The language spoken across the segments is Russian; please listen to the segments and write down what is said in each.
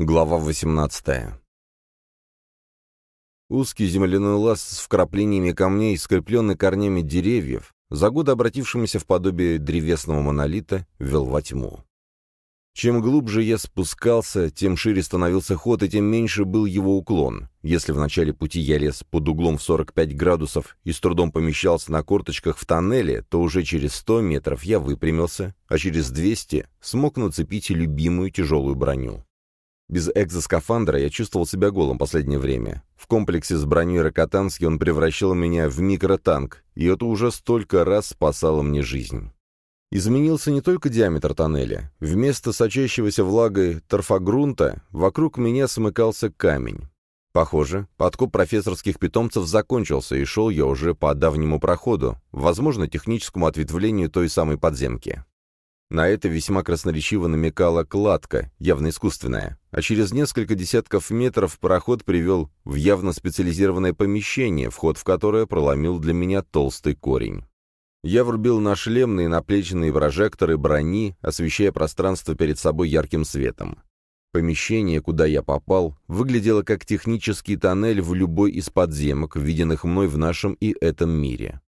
Глава 18 Узкий земляной лаз с вкраплениями камней, скрепленный корнями деревьев, за годы обратившимися в подобие древесного монолита, вел во тьму. Чем глубже я спускался, тем шире становился ход, и тем меньше был его уклон. Если в начале пути я лез под углом в 45 градусов и с трудом помещался на корточках в тоннеле, то уже через 100 метров я выпрямился, а через 200 смог нацепить любимую тяжелую броню. Без экзоскафандра я чувствовал себя голым последнее время. В комплексе с броней Рокотански он превращал меня в микротанк, и это уже столько раз спасало мне жизнь. Изменился не только диаметр тоннеля. Вместо сочащегося влагой торфогрунта вокруг меня смыкался камень. Похоже, подкоп профессорских питомцев закончился, и шел я уже по давнему проходу, возможно, техническому ответвлению той самой подземки. На это весьма красноречиво намекала кладка, явно искусственная, а через несколько десятков метров проход привел в явно специализированное помещение, вход в которое проломил для меня толстый корень. Я врубил на шлемные наплеченные прожекторы брони, освещая пространство перед собой ярким светом. Помещение, куда я попал, выглядело как технический тоннель в любой из подземок, виденных мной в нашем и этом мире.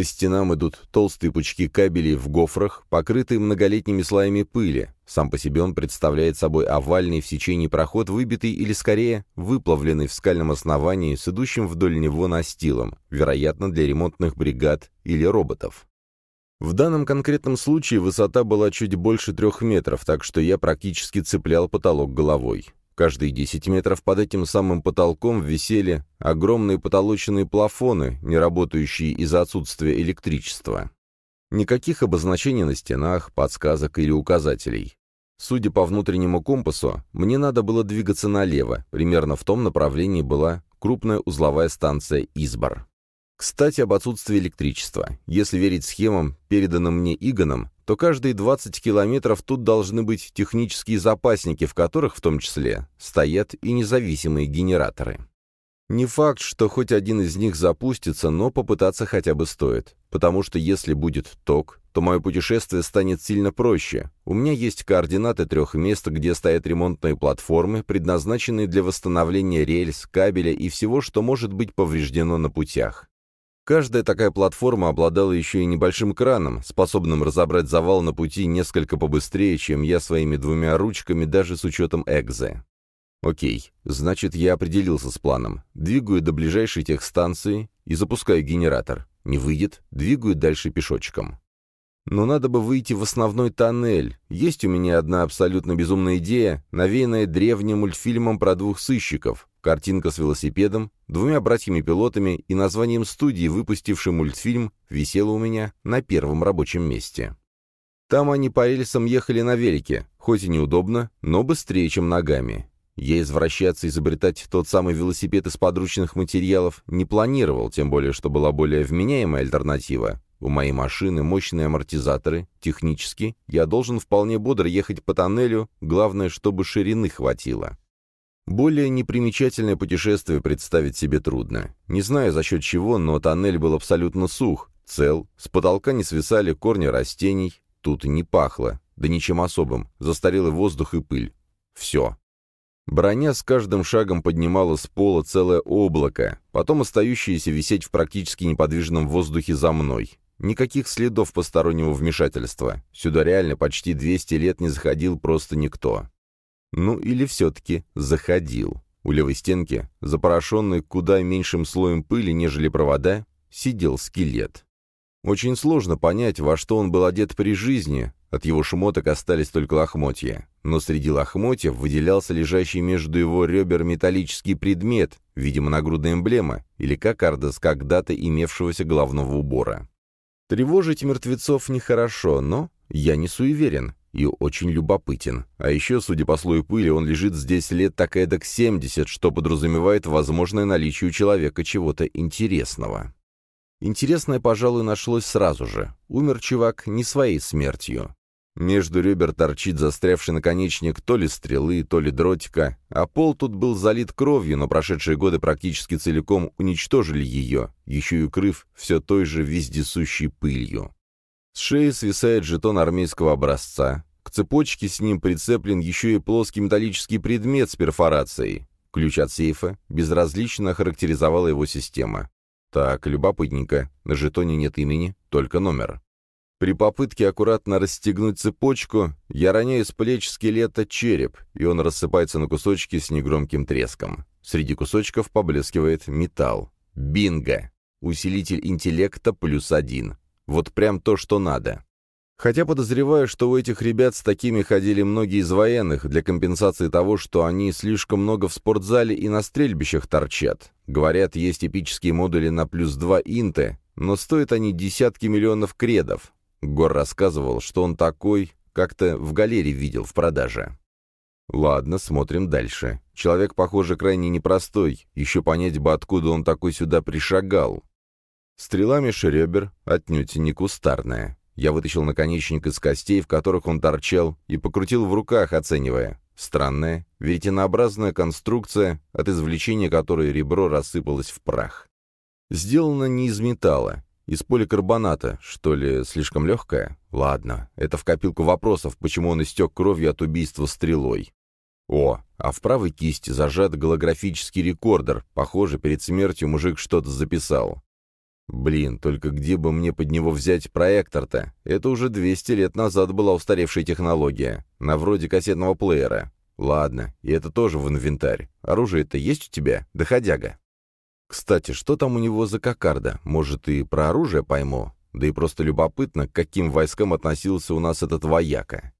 По стенам идут толстые пучки кабелей в гофрах, покрытые многолетними слоями пыли. Сам по себе он представляет собой овальный в сечении проход, выбитый или, скорее, выплавленный в скальном основании с идущим вдоль него настилом, вероятно, для ремонтных бригад или роботов. В данном конкретном случае высота была чуть больше трех метров, так что я практически цеплял потолок головой. Каждые 10 метров под этим самым потолком висели огромные потолочные плафоны, не работающие из-за отсутствия электричества. Никаких обозначений на стенах, подсказок или указателей. Судя по внутреннему компасу, мне надо было двигаться налево, примерно в том направлении была крупная узловая станция «Избор». Кстати, об отсутствии электричества. Если верить схемам, переданным мне Игоном, то каждые 20 километров тут должны быть технические запасники, в которых, в том числе, стоят и независимые генераторы. Не факт, что хоть один из них запустится, но попытаться хотя бы стоит. Потому что если будет ток, то мое путешествие станет сильно проще. У меня есть координаты трех мест, где стоят ремонтные платформы, предназначенные для восстановления рельс, кабеля и всего, что может быть повреждено на путях. Каждая такая платформа обладала еще и небольшим краном, способным разобрать завал на пути несколько побыстрее, чем я своими двумя ручками, даже с учетом экзы. Окей, значит, я определился с планом. Двигаю до ближайшей техстанции и запускаю генератор. Не выйдет, двигаю дальше пешочком. Но надо бы выйти в основной тоннель. Есть у меня одна абсолютно безумная идея, навеянная древним мультфильмом про двух сыщиков. Картинка с велосипедом, двумя братьями-пилотами и названием студии, выпустившей мультфильм, висела у меня на первом рабочем месте. Там они по рельсам ехали на велике, хоть и неудобно, но быстрее, чем ногами. Я извращаться изобретать тот самый велосипед из подручных материалов не планировал, тем более, что была более вменяемая альтернатива. У моей машины мощные амортизаторы, технически я должен вполне бодро ехать по тоннелю, главное, чтобы ширины хватило. Более непримечательное путешествие представить себе трудно. Не знаю за счет чего, но тоннель был абсолютно сух, цел, с потолка не свисали корни растений, тут не пахло, да ничем особым, застарелый воздух и пыль. Все. Броня с каждым шагом поднимала с пола целое облако, потом остающееся висеть в практически неподвижном воздухе за мной. Никаких следов постороннего вмешательства. Сюда реально почти 200 лет не заходил просто никто. Ну или все-таки заходил. У левой стенки, запорошенный куда меньшим слоем пыли, нежели провода, сидел скелет. Очень сложно понять, во что он был одет при жизни, от его шмоток остались только лохмотья. Но среди лохмотьев выделялся лежащий между его ребер металлический предмет, видимо, нагрудная эмблема, или кокарда с когда-то имевшегося головного убора. Тревожить мертвецов нехорошо, но я не суеверен и очень любопытен. А еще, судя по слою пыли, он лежит здесь лет так эдак 70, что подразумевает возможное наличие у человека чего-то интересного. Интересное, пожалуй, нашлось сразу же. Умер чувак не своей смертью. Между ребер торчит застрявший наконечник то ли стрелы, то ли дротика, а пол тут был залит кровью, но прошедшие годы практически целиком уничтожили ее, еще и укрыв все той же вездесущей пылью. С шеи свисает жетон армейского образца. К цепочке с ним прицеплен еще и плоский металлический предмет с перфорацией. Ключ от сейфа безразлично характеризовала его система. Так, любопытненько. На жетоне нет имени, только номер. При попытке аккуратно расстегнуть цепочку, я роняю с плеч скелета череп, и он рассыпается на кусочки с негромким треском. Среди кусочков поблескивает металл. Бинго! Усилитель интеллекта плюс один. Вот прям то, что надо. Хотя подозреваю, что у этих ребят с такими ходили многие из военных для компенсации того, что они слишком много в спортзале и на стрельбищах торчат. Говорят, есть эпические модули на плюс два инты, но стоят они десятки миллионов кредов. Гор рассказывал, что он такой, как-то в галерее видел в продаже. Ладно, смотрим дальше. Человек, похоже, крайне непростой. Еще понять бы, откуда он такой сюда пришагал. Стрела меж ребер отнюдь не кустарная. Я вытащил наконечник из костей, в которых он торчал, и покрутил в руках, оценивая. Странная, веретенообразная конструкция, от извлечения которой ребро рассыпалось в прах. Сделано не из металла, из поликарбоната, что ли, слишком легкая? Ладно, это в копилку вопросов, почему он истек кровью от убийства стрелой. О, а в правой кисти зажат голографический рекордер. Похоже, перед смертью мужик что-то записал. Блин, только где бы мне под него взять проектор-то? Это уже 200 лет назад была устаревшая технология, на вроде кассетного плеера. Ладно, и это тоже в инвентарь. Оружие-то есть у тебя, доходяга? Кстати, что там у него за кокарда? Может, и про оружие пойму? Да и просто любопытно, к каким войскам относился у нас этот вояка.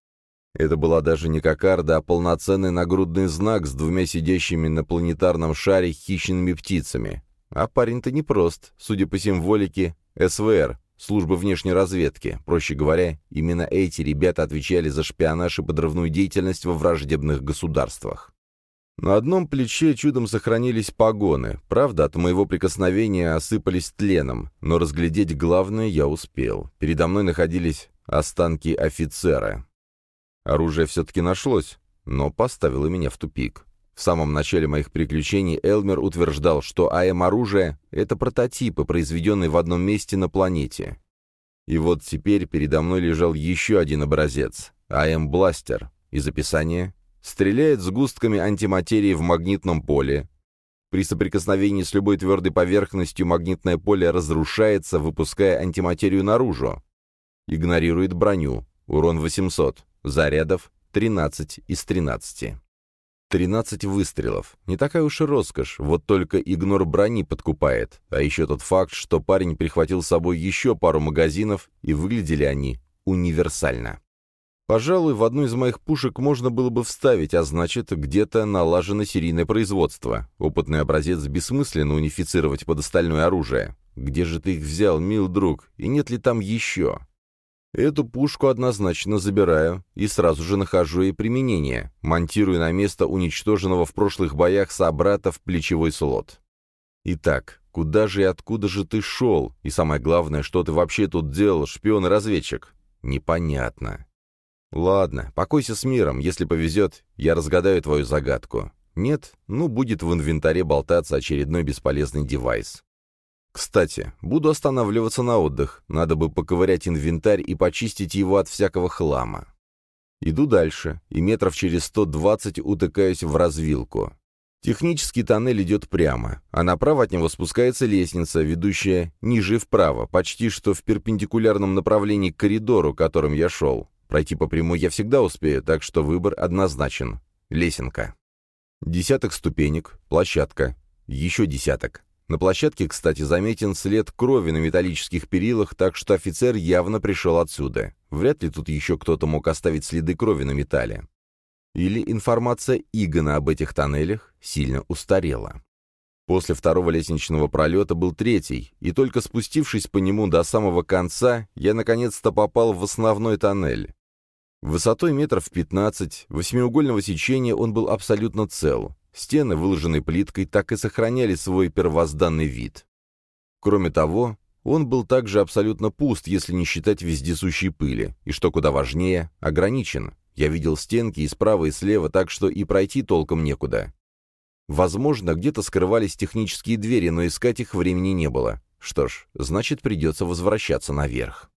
Это была даже не кокарда, а полноценный нагрудный знак с двумя сидящими на планетарном шаре хищными птицами. А парень-то непрост, судя по символике, СВР, служба внешней разведки. Проще говоря, именно эти ребята отвечали за шпионаж и подрывную деятельность во враждебных государствах. На одном плече чудом сохранились погоны, правда, от моего прикосновения осыпались тленом, но разглядеть главное я успел. Передо мной находились останки офицера. Оружие все-таки нашлось, но поставило меня в тупик. В самом начале моих приключений Элмер утверждал, что АМ-оружие — это прототипы, произведенные в одном месте на планете. И вот теперь передо мной лежал еще один образец — АМ-бластер. Из описания стреляет сгустками антиматерии в магнитном поле. При соприкосновении с любой твердой поверхностью магнитное поле разрушается, выпуская антиматерию наружу. Игнорирует броню. Урон 800. Зарядов 13 из 13. 13 выстрелов. Не такая уж и роскошь, вот только игнор брони подкупает. А еще тот факт, что парень прихватил с собой еще пару магазинов, и выглядели они универсально. Пожалуй, в одну из моих пушек можно было бы вставить, а значит, где-то налажено серийное производство. Опытный образец бессмысленно унифицировать под остальное оружие. Где же ты их взял, мил друг, и нет ли там еще? Эту пушку однозначно забираю и сразу же нахожу ей применение, монтирую на место уничтоженного в прошлых боях собрата в плечевой слот. Итак, куда же и откуда же ты шел? И самое главное, что ты вообще тут делал, шпион и разведчик? Непонятно. Ладно, покойся с миром, если повезет, я разгадаю твою загадку. Нет, ну будет в инвентаре болтаться очередной бесполезный девайс. Кстати, буду останавливаться на отдых. Надо бы поковырять инвентарь и почистить его от всякого хлама. Иду дальше, и метров через 120 утыкаюсь в развилку. Технический тоннель идет прямо, а направо от него спускается лестница, ведущая ниже вправо, почти что в перпендикулярном направлении к коридору, которым я шел. Пройти по прямой я всегда успею, так что выбор однозначен. Лесенка. Десяток ступенек, площадка, еще десяток. На площадке, кстати, заметен след крови на металлических перилах, так что офицер явно пришел отсюда. Вряд ли тут еще кто-то мог оставить следы крови на металле. Или информация Игона об этих тоннелях сильно устарела. После второго лестничного пролета был третий, и только спустившись по нему до самого конца, я наконец-то попал в основной тоннель. Высотой метров 15, восьмиугольного сечения он был абсолютно цел. Стены, выложенные плиткой, так и сохраняли свой первозданный вид. Кроме того, он был также абсолютно пуст, если не считать вездесущей пыли, и, что куда важнее, ограничен. Я видел стенки и справа, и слева, так что и пройти толком некуда. Возможно, где-то скрывались технические двери, но искать их времени не было. Что ж, значит, придется возвращаться наверх.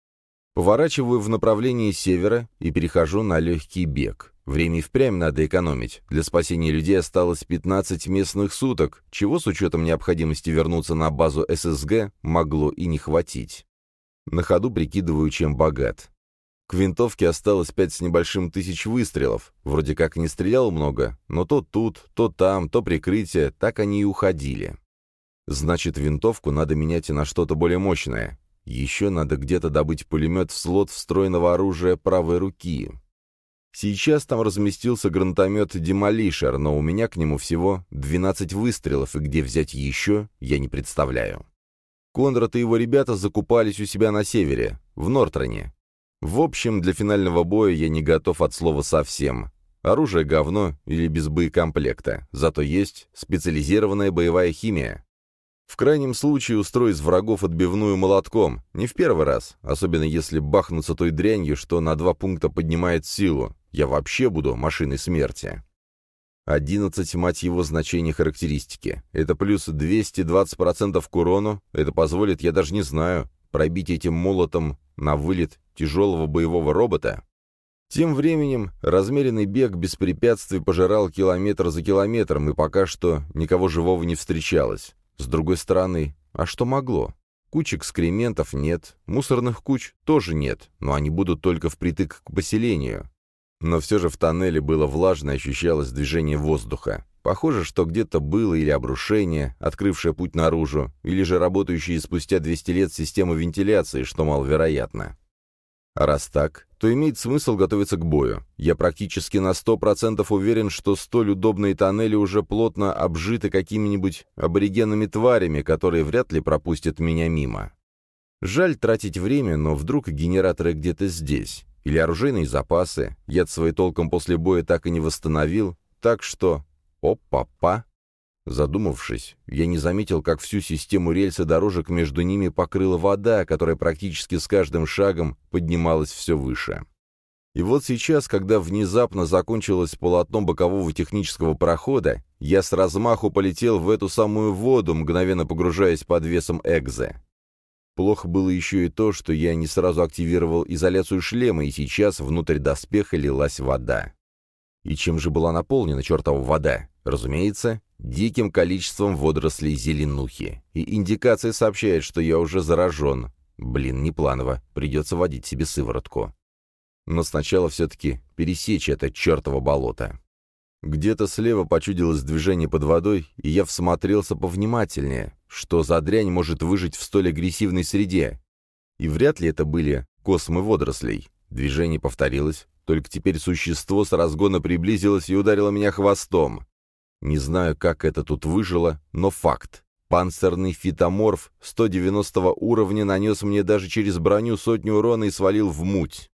Поворачиваю в направлении севера и перехожу на легкий бег. Время и впрямь надо экономить. Для спасения людей осталось 15 местных суток, чего с учетом необходимости вернуться на базу ССГ могло и не хватить. На ходу прикидываю, чем богат. К винтовке осталось пять с небольшим тысяч выстрелов. Вроде как не стрелял много, но то тут, то там, то прикрытие, так они и уходили. Значит, винтовку надо менять на что-то более мощное. Еще надо где-то добыть пулемет в слот встроенного оружия правой руки. Сейчас там разместился гранатомет «Демолишер», но у меня к нему всего 12 выстрелов, и где взять еще, я не представляю. Конрад и его ребята закупались у себя на севере, в Нортроне. В общем, для финального боя я не готов от слова совсем. Оружие говно или без боекомплекта, зато есть специализированная боевая химия. В крайнем случае устрой из врагов отбивную молотком, не в первый раз, особенно если бахнуться той дрянью, что на два пункта поднимает силу. Я вообще буду машиной смерти. 11, мать его, значений характеристики. Это плюс 220% к урону. Это позволит, я даже не знаю, пробить этим молотом на вылет тяжелого боевого робота. Тем временем размеренный бег без препятствий пожирал километр за километром, и пока что никого живого не встречалось. С другой стороны, а что могло? Кучек экскрементов нет, мусорных куч тоже нет, но они будут только впритык к поселению. Но все же в тоннеле было влажно и ощущалось движение воздуха. Похоже, что где-то было или обрушение, открывшее путь наружу, или же работающие спустя 200 лет система вентиляции, что маловероятно. А раз так, то имеет смысл готовиться к бою. Я практически на 100% уверен, что столь удобные тоннели уже плотно обжиты какими-нибудь аборигенными тварями, которые вряд ли пропустят меня мимо. Жаль тратить время, но вдруг генераторы где-то здесь. Или оружейные запасы. Я свои толком после боя так и не восстановил, так что... Опа-па! Задумавшись, я не заметил, как всю систему рельс и дорожек между ними покрыла вода, которая практически с каждым шагом поднималась все выше. И вот сейчас, когда внезапно закончилось полотно бокового технического прохода, я с размаху полетел в эту самую воду, мгновенно погружаясь под весом экзе. Плохо было еще и то, что я не сразу активировал изоляцию шлема, и сейчас внутрь доспеха лилась вода. И чем же была наполнена чертова вода? Разумеется, диким количеством водорослей зеленухи. И индикация сообщает, что я уже заражен. Блин, не планово, придется водить себе сыворотку. Но сначала все-таки пересечь это чертово болото. Где-то слева почудилось движение под водой, и я всмотрелся повнимательнее. Что за дрянь может выжить в столь агрессивной среде? И вряд ли это были космы водорослей. Движение повторилось, только теперь существо с разгона приблизилось и ударило меня хвостом. Не знаю, как это тут выжило, но факт. Панцирный фитоморф 190 уровня нанес мне даже через броню сотню урона и свалил в муть.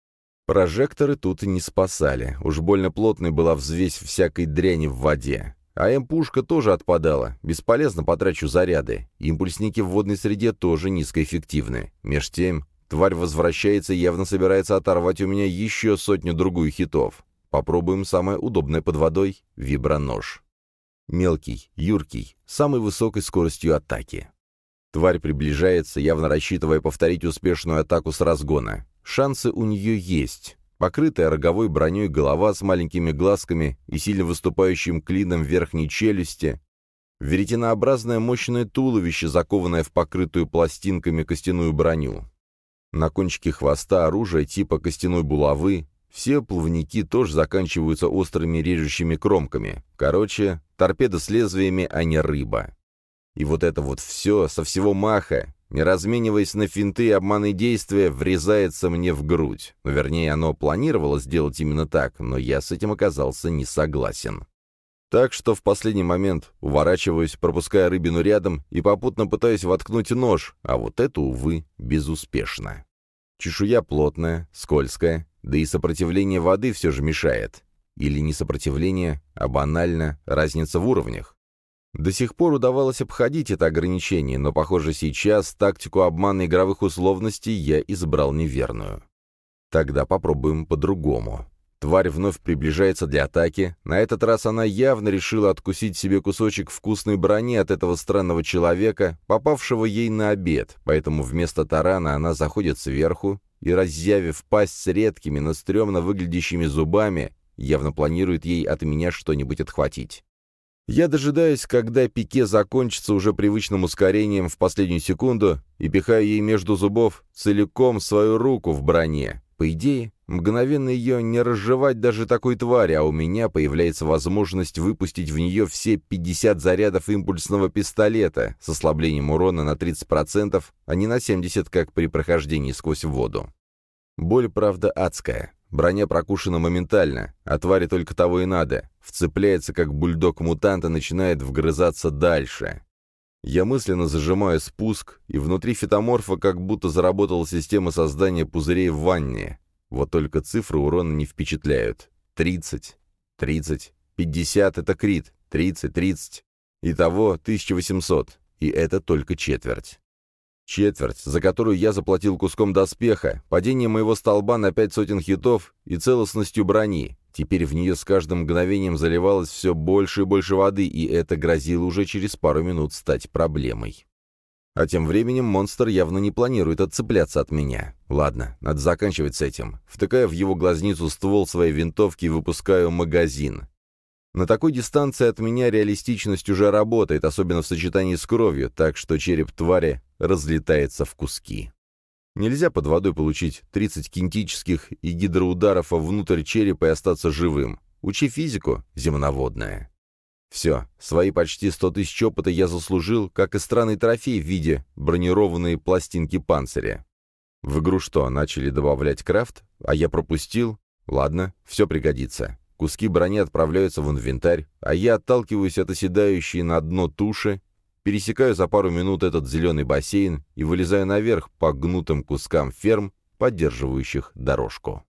Прожекторы тут и не спасали. Уж больно плотной была взвесь всякой дряни в воде. А М-пушка тоже отпадала. Бесполезно потрачу заряды. Импульсники в водной среде тоже низкоэффективны. Меж тем, тварь возвращается и явно собирается оторвать у меня еще сотню-другую хитов. Попробуем самое удобное под водой — вибронож. Мелкий, юркий, самой высокой скоростью атаки. Тварь приближается, явно рассчитывая повторить успешную атаку с разгона. Шансы у нее есть. Покрытая роговой броней голова с маленькими глазками и сильно выступающим клином верхней челюсти, веретенообразное мощное туловище, закованное в покрытую пластинками костяную броню. На кончике хвоста оружие типа костяной булавы, все плавники тоже заканчиваются острыми режущими кромками. Короче, торпеда с лезвиями, а не рыба. И вот это вот все, со всего маха, не размениваясь на финты и обманы действия, врезается мне в грудь. Ну, вернее, оно планировало сделать именно так, но я с этим оказался не согласен. Так что в последний момент уворачиваюсь, пропуская рыбину рядом и попутно пытаюсь воткнуть нож, а вот это, увы, безуспешно. Чешуя плотная, скользкая, да и сопротивление воды все же мешает. Или не сопротивление, а банально разница в уровнях. До сих пор удавалось обходить это ограничение, но, похоже, сейчас тактику обмана игровых условностей я избрал неверную. Тогда попробуем по-другому. Тварь вновь приближается для атаки. На этот раз она явно решила откусить себе кусочек вкусной брони от этого странного человека, попавшего ей на обед, поэтому вместо тарана она заходит сверху и, разъявив пасть с редкими, но стрёмно выглядящими зубами, явно планирует ей от меня что-нибудь отхватить. Я дожидаюсь, когда пике закончится уже привычным ускорением в последнюю секунду и пихаю ей между зубов целиком свою руку в броне. По идее, Мгновенно ее не разжевать даже такой твари, а у меня появляется возможность выпустить в нее все 50 зарядов импульсного пистолета с ослаблением урона на 30%, а не на 70%, как при прохождении сквозь воду. Боль, правда, адская. Броня прокушена моментально, а твари только того и надо. Вцепляется, как бульдог-мутант, и начинает вгрызаться дальше. Я мысленно зажимаю спуск, и внутри фитоморфа как будто заработала система создания пузырей в ванне. Вот только цифры урона не впечатляют. 30, 30, 50 — это крит, 30, 30. Итого 1800, и это только четверть. Четверть, за которую я заплатил куском доспеха, падение моего столба на пять сотен хитов и целостностью брони. Теперь в нее с каждым мгновением заливалось все больше и больше воды, и это грозило уже через пару минут стать проблемой. А тем временем монстр явно не планирует отцепляться от меня. Ладно, надо заканчивать с этим. Втыкаю в его глазницу ствол своей винтовки и выпускаю магазин. На такой дистанции от меня реалистичность уже работает, особенно в сочетании с кровью, так что череп твари разлетается в куски. Нельзя под водой получить 30 кинетических и гидроударов внутрь черепа и остаться живым. Учи физику, земноводная. Все, свои почти сто тысяч опыта я заслужил, как и странный трофей в виде бронированной пластинки панциря. В игру что, начали добавлять крафт? А я пропустил? Ладно, все пригодится. Куски брони отправляются в инвентарь, а я отталкиваюсь от оседающей на дно туши, пересекаю за пару минут этот зеленый бассейн и вылезаю наверх по гнутым кускам ферм, поддерживающих дорожку.